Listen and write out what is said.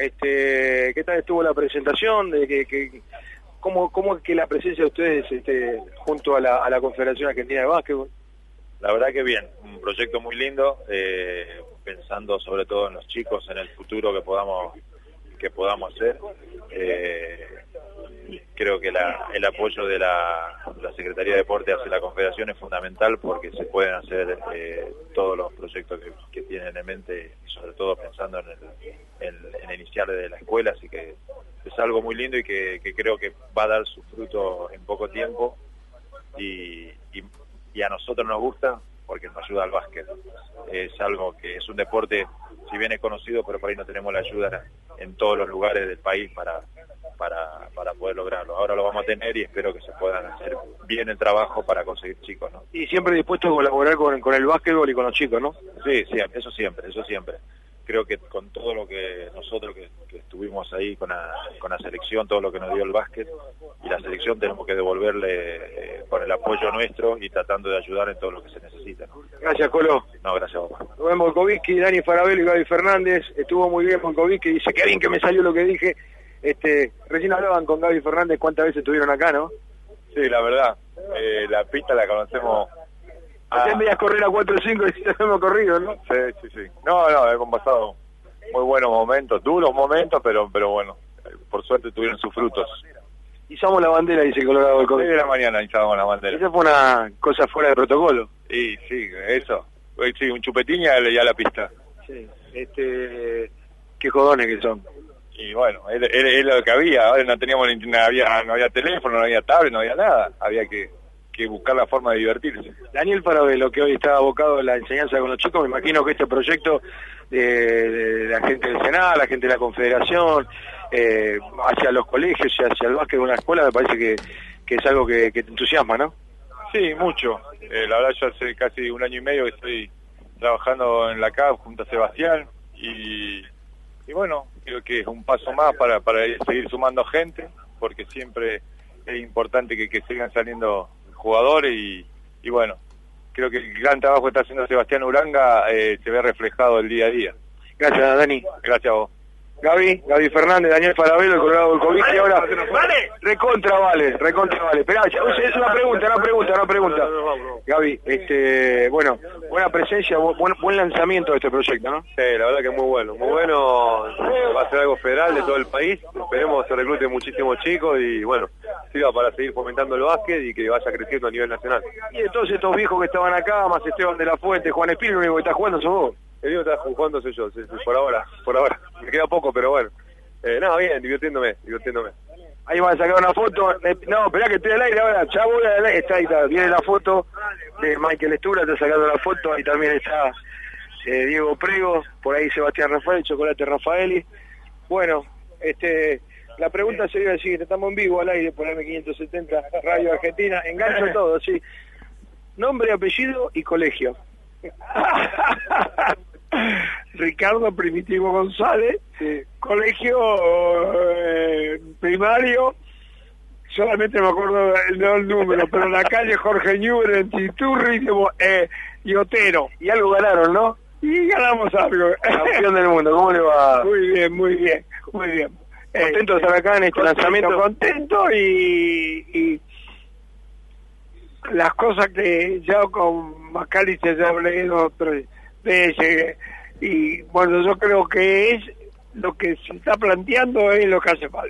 Este, ¿Qué tal estuvo la presentación? De que, que, ¿cómo, ¿Cómo es que la presencia de ustedes este, junto a la, a la Confederación Argentina de Básquetbol? La verdad que bien, un proyecto muy lindo, eh, pensando sobre todo en los chicos, en el futuro que podamos que podamos hacer. Eh, creo que la, el apoyo de la, Secretaría de Deporte hacia la Confederación es fundamental porque se pueden hacer eh, todos los proyectos que, que, tienen en mente, sobre todo pensando en el, en, en iniciar de la escuela, así que es algo muy lindo y que, que, creo que va a dar su fruto en poco tiempo y, y, y a nosotros nos gusta porque nos ayuda al básquet. Es algo que es un deporte, si bien es conocido, pero por ahí no tenemos la ayuda en todos los lugares del país para, para, para poder lograrlo. Ahora lo vamos a tener y espero que se puedan hacer bien el trabajo para conseguir chicos. ¿no? Y siempre dispuesto a colaborar con, con el básquetbol y con los chicos, ¿no? Sí, sí, eso siempre, eso siempre. Creo que con todo lo que nosotros que, que estuvimos ahí con la, con la selección, todo lo que nos dio el básquet y la selección tenemos que devolverle eh, con el apoyo nuestro y tratando de ayudar en todo lo que se necesita. ¿no? Gracias, Colo. No, gracias a vos. Rubén Volkovitsky, Dani Farabello y Gaby Fernández. Estuvo muy bien Volkovitsky, dice que bien que me salió lo que dije. Este, recién hablaban con Gaby Fernández cuántas veces estuvieron acá, ¿no? Sí, la verdad. Eh, la pista la conocemos. Hacen veías correr a 4 o 5 y ya hemos corrido, ¿no? Sí, sí, sí. No, no, hemos pasado muy buenos momentos, duros momentos, pero pero bueno, por suerte tuvieron sus frutos. Izamos la bandera, dice Colorado del de la mañana izamos la bandera. Esa fue una cosa fuera de protocolo. Sí, sí, eso. Sí, un chupetín y a la pista. Sí, este... Qué jodones que son. Y bueno, es lo que había, ahora no teníamos no había, no había teléfono, no había tablet, no había nada, había que, que buscar la forma de divertirse. Daniel lo que hoy está abocado a la enseñanza con los chicos, me imagino que este proyecto de, la gente del Senado, la gente de la Confederación, eh, hacia los colegios y hacia el básquet de una escuela, me parece que, que es algo que, que, te entusiasma, ¿no? Sí, mucho. Eh, la verdad yo hace casi un año y medio que estoy trabajando en la CAP junto a Sebastián y, y bueno, creo que es un paso más para, para seguir sumando gente, porque siempre es importante que, que sigan saliendo jugadores y, y, bueno, creo que el gran trabajo que está haciendo Sebastián Uranga eh, se ve reflejado el día a día. Gracias, Dani. Gracias a vos. Gaby, Gaby Fernández, Daniel Farabelo, el Colorado del COVID, y ahora... ¡Vale! Recontra vale, recontra vale. Esperá, es una pregunta, una pregunta, una pregunta. Gaby, este, bueno, buena presencia, buen, buen lanzamiento de este proyecto, ¿no? Sí, la verdad que muy bueno, muy bueno, va a ser algo federal de todo el país, esperemos que se recluten muchísimos chicos y bueno, sirva para seguir fomentando el básquet y que vaya creciendo a nivel nacional. Y de todos estos viejos que estaban acá, más Esteban de la Fuente, Juan Espíritu, lo único que está jugando sos vos. El único está jugando soy yo, sí, sí, por ahora, por ahora. Me queda poco, pero bueno. Eh, no, bien, divirtiéndome, divirtiéndome. Ahí van a sacar una foto. Eh, no, esperá que estoy al aire ahora. Aire. Está ahí, está. Viene la foto de Michael Estura, está sacando la foto. Ahí también está eh, Diego Prego. Por ahí Sebastián Rafael, Chocolate Rafaeli. Bueno, este... La pregunta sería la siguiente, estamos en vivo al aire por M570, Radio Argentina, engancho todo, sí. Nombre, apellido y colegio. Ricardo Primitivo González, sí. colegio eh, primario, solamente me acuerdo el, el número, pero la calle Jorge Newber en Titurri eh, y Otero. Y algo ganaron, ¿no? Y ganamos algo. Campeón del mundo, ¿cómo le va? Muy bien, muy bien, muy bien. ¿Contento de estar acá en este contento, lanzamiento? Contento y, y las cosas que ya con Macalice ya hablé y bueno, yo creo que es lo que se está planteando es lo que hace falta.